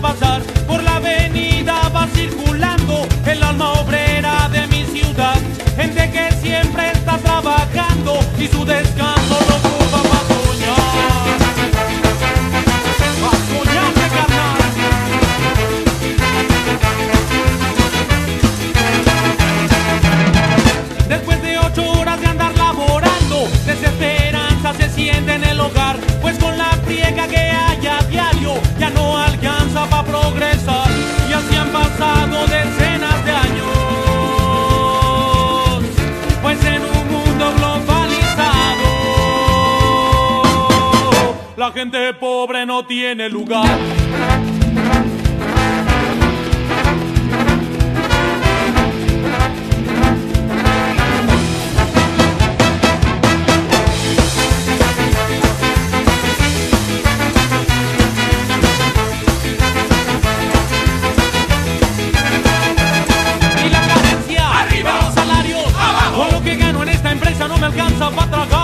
pasar por la avenida, va circulando el alma obrera de mi ciudad, gente que siempre está trabajando y su descanso lo ocupa para soñar. Después de ocho horas de andar laborando, desesperanza se siente en el hogar. para progresar y así han pasado decenas de años. Pues en un mundo globalizado, la gente pobre no tiene lugar. esa patraga